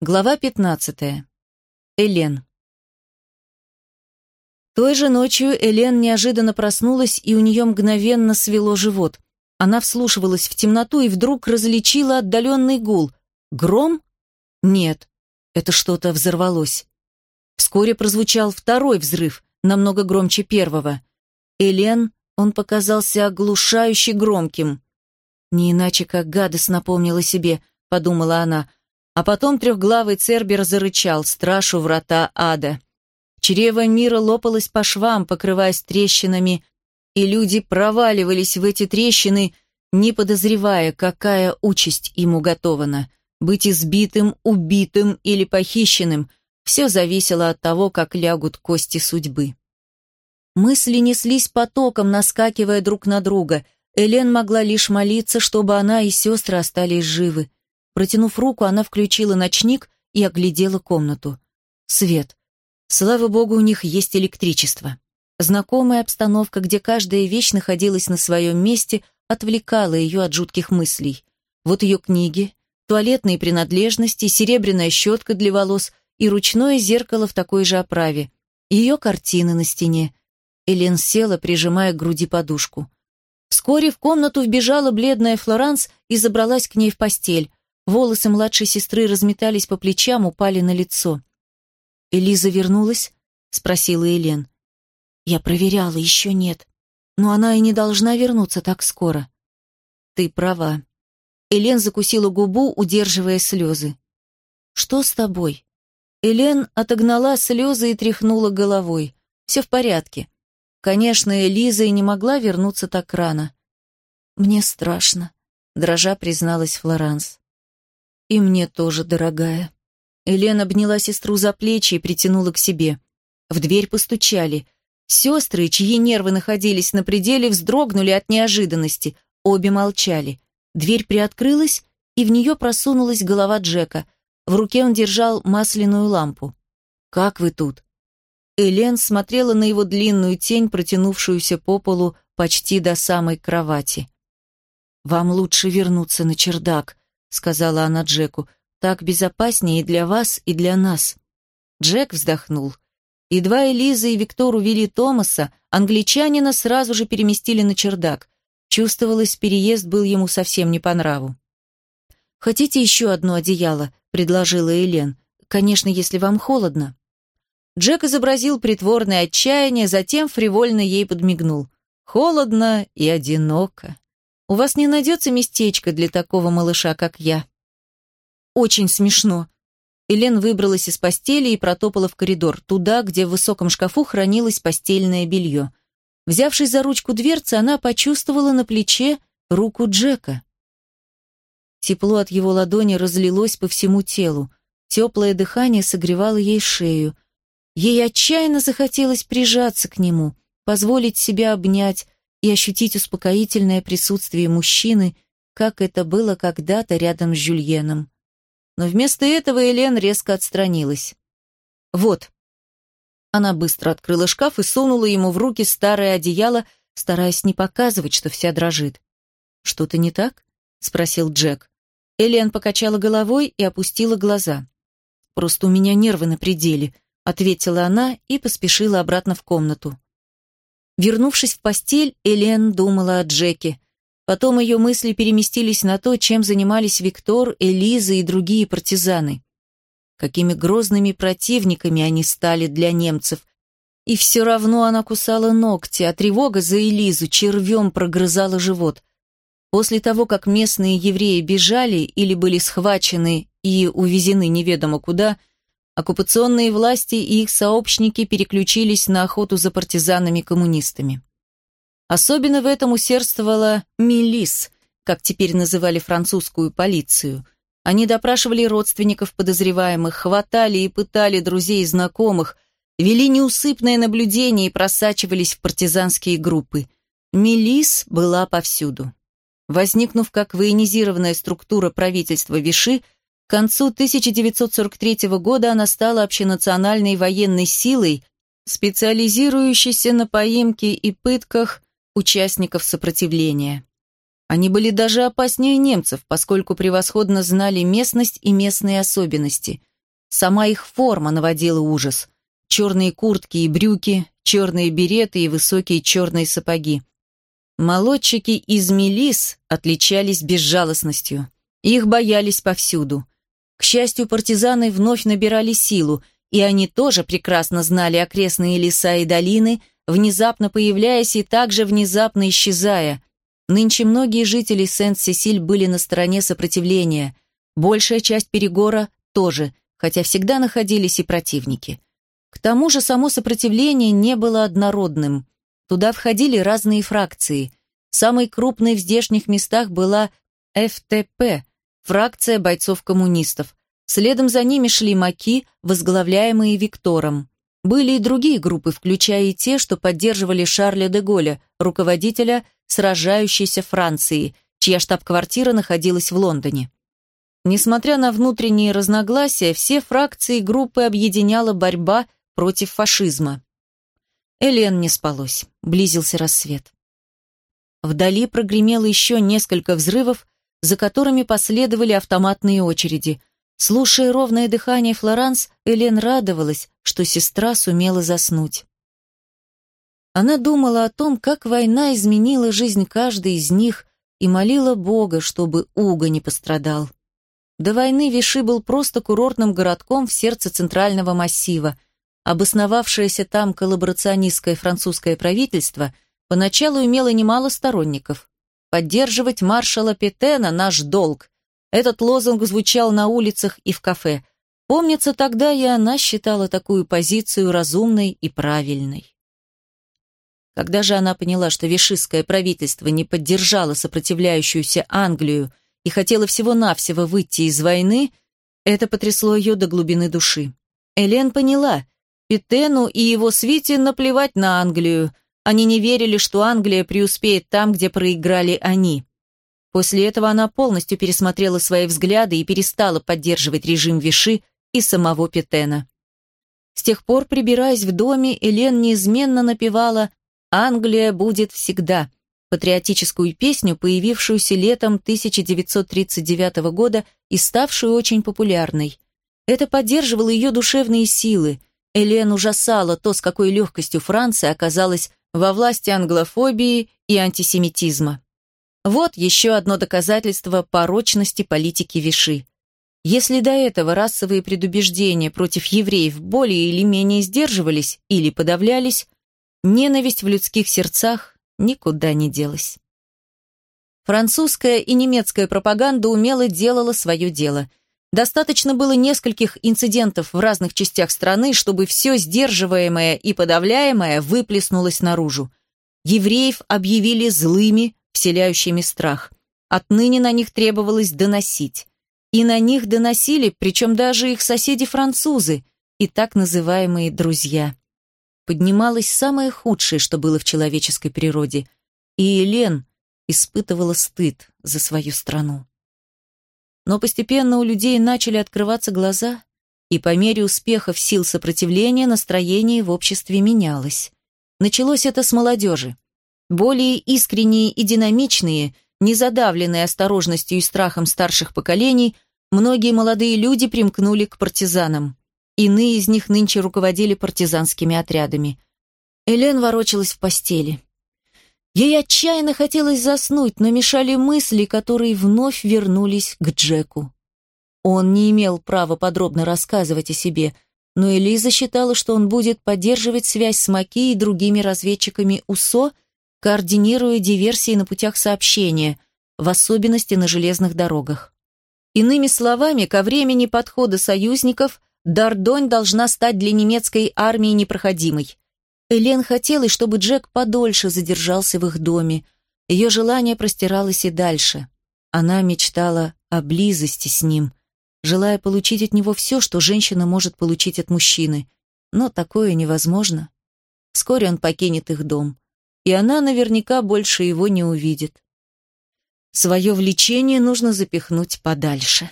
Глава 15. Элен. Той же ночью Элен неожиданно проснулась, и у нее мгновенно свело живот. Она вслушивалась в темноту и вдруг различила отдаленный гул. Гром? Нет, это что-то взорвалось. Вскоре прозвучал второй взрыв, намного громче первого. Элен, он показался оглушающе громким. Не иначе, как гадость напомнила себе, подумала она, а потом трехглавый Цербер зарычал, страшу врата ада. Чрево мира лопалось по швам, покрываясь трещинами, и люди проваливались в эти трещины, не подозревая, какая участь им уготована. Быть избитым, убитым или похищенным – все зависело от того, как лягут кости судьбы. Мысли неслись потоком, наскакивая друг на друга. Элен могла лишь молиться, чтобы она и сестры остались живы. Протянув руку, она включила ночник и оглядела комнату. Свет. Слава богу, у них есть электричество. Знакомая обстановка, где каждая вещь находилась на своем месте, отвлекала ее от жутких мыслей. Вот ее книги, туалетные принадлежности, серебряная щетка для волос и ручное зеркало в такой же оправе. Ее картины на стене. Элен села, прижимая к груди подушку. Вскоре в комнату вбежала бледная Флоранс и забралась к ней в постель. Волосы младшей сестры разметались по плечам, упали на лицо. «Элиза вернулась?» — спросила Элен. «Я проверяла, еще нет. Но она и не должна вернуться так скоро». «Ты права». Элен закусила губу, удерживая слезы. «Что с тобой?» Элен отогнала слезы и тряхнула головой. «Все в порядке. Конечно, Элиза и не могла вернуться так рано». «Мне страшно», — дрожа призналась Флоранс. «И мне тоже, дорогая». Елена обняла сестру за плечи и притянула к себе. В дверь постучали. Сестры, чьи нервы находились на пределе, вздрогнули от неожиданности. Обе молчали. Дверь приоткрылась, и в нее просунулась голова Джека. В руке он держал масляную лампу. «Как вы тут?» Элен смотрела на его длинную тень, протянувшуюся по полу почти до самой кровати. «Вам лучше вернуться на чердак», — сказала она Джеку. «Так безопаснее и для вас, и для нас». Джек вздохнул. Едва Элиза и Виктор увели Томаса, англичанина сразу же переместили на чердак. Чувствовалось, переезд был ему совсем не по нраву. «Хотите еще одно одеяло?» — предложила Элен. «Конечно, если вам холодно». Джек изобразил притворное отчаяние, затем фривольно ей подмигнул. «Холодно и одиноко». У вас не найдется местечко для такого малыша, как я?» «Очень смешно». Элен выбралась из постели и протопала в коридор, туда, где в высоком шкафу хранилось постельное белье. Взявшись за ручку дверцы, она почувствовала на плече руку Джека. Тепло от его ладони разлилось по всему телу. Теплое дыхание согревало ей шею. Ей отчаянно захотелось прижаться к нему, позволить себя обнять, и ощутить успокоительное присутствие мужчины, как это было когда-то рядом с Жюльеном. Но вместо этого Элен резко отстранилась. «Вот». Она быстро открыла шкаф и сунула ему в руки старое одеяло, стараясь не показывать, что вся дрожит. «Что-то не так?» — спросил Джек. Элен покачала головой и опустила глаза. «Просто у меня нервы на пределе», — ответила она и поспешила обратно в комнату. Вернувшись в постель, Элен думала о Джеке. Потом ее мысли переместились на то, чем занимались Виктор, Элиза и другие партизаны. Какими грозными противниками они стали для немцев. И все равно она кусала ногти, а тревога за Элизу червем прогрызала живот. После того, как местные евреи бежали или были схвачены и увезены неведомо куда, оккупационные власти и их сообщники переключились на охоту за партизанами-коммунистами. Особенно в этом усердствовала «милис», как теперь называли французскую полицию. Они допрашивали родственников подозреваемых, хватали и пытали друзей и знакомых, вели неусыпное наблюдение и просачивались в партизанские группы. Милис была повсюду. Возникнув как военизированная структура правительства Виши, к концу 1943 года она стала общенациональной военной силой, специализирующейся на поимке и пытках участников сопротивления. Они были даже опаснее немцев, поскольку превосходно знали местность и местные особенности. Сама их форма наводила ужас. Черные куртки и брюки, черные береты и высокие черные сапоги. Молодчики из Мелис отличались безжалостностью. Их боялись повсюду. К счастью, партизаны вновь набирали силу, и они тоже прекрасно знали окрестные леса и долины, внезапно появляясь и также внезапно исчезая. Нынче многие жители Сент-Сесиль были на стороне сопротивления. Большая часть Перегора тоже, хотя всегда находились и противники. К тому же само сопротивление не было однородным. Туда входили разные фракции. Самой крупной в здешних местах была ФТП, фракция бойцов-коммунистов. Следом за ними шли маки, возглавляемые Виктором. Были и другие группы, включая и те, что поддерживали Шарля де Голля, руководителя сражающейся Франции, чья штаб-квартира находилась в Лондоне. Несмотря на внутренние разногласия, все фракции группы объединяла борьба против фашизма. Элен не спалось, близился рассвет. Вдали прогремело еще несколько взрывов, за которыми последовали автоматные очереди. Слушая ровное дыхание Флоранс, Элен радовалась, что сестра сумела заснуть. Она думала о том, как война изменила жизнь каждой из них и молила Бога, чтобы Уга не пострадал. До войны Виши был просто курортным городком в сердце центрального массива. Обосновавшееся там коллаборационистское французское правительство поначалу имело немало сторонников. «Поддерживать маршала Петена – наш долг», этот лозунг звучал на улицах и в кафе. Помнится, тогда и она считала такую позицию разумной и правильной. Когда же она поняла, что вишистское правительство не поддержало сопротивляющуюся Англию и хотела всего-навсего выйти из войны, это потрясло ее до глубины души. Элен поняла, Питену и его свите наплевать на Англию. Они не верили, что Англия преуспеет там, где проиграли они. После этого она полностью пересмотрела свои взгляды и перестала поддерживать режим Виши и самого Петена. С тех пор, прибираясь в доме, Элен неизменно напевала «Англия будет всегда», патриотическую песню, появившуюся летом 1939 года и ставшую очень популярной. Это поддерживало ее душевные силы. Элен ужасала то, с какой легкостью Франция оказалась во власти англофобии и антисемитизма. Вот еще одно доказательство порочности политики Виши. Если до этого расовые предубеждения против евреев более или менее сдерживались или подавлялись, ненависть в людских сердцах никуда не делась. Французская и немецкая пропаганда умело делала свое дело. Достаточно было нескольких инцидентов в разных частях страны, чтобы все сдерживаемое и подавляемое выплеснулось наружу. Евреев объявили злыми, вселяющими страх. Отныне на них требовалось доносить. И на них доносили, причем даже их соседи-французы и так называемые друзья. Поднималось самое худшее, что было в человеческой природе, и Елен испытывала стыд за свою страну. Но постепенно у людей начали открываться глаза, и по мере успехов сил сопротивления настроение в обществе менялось. Началось это с молодежи. Более искренние и динамичные, не задавленные осторожностью и страхом старших поколений, многие молодые люди примкнули к партизанам. Иные из них нынче руководили партизанскими отрядами. Элен ворочалась в постели. Ей отчаянно хотелось заснуть, но мешали мысли, которые вновь вернулись к Джеку. Он не имел права подробно рассказывать о себе, но Элиза считала, что он будет поддерживать связь с Маки и другими разведчиками УСО – координируя диверсии на путях сообщения, в особенности на железных дорогах. Иными словами, ко времени подхода союзников Дардонь должна стать для немецкой армии непроходимой. Элен хотела, чтобы Джек подольше задержался в их доме. Ее желание простиралось и дальше. Она мечтала о близости с ним, желая получить от него все, что женщина может получить от мужчины. Но такое невозможно. Вскоре он покинет их дом и она наверняка больше его не увидит. Свое влечение нужно запихнуть подальше.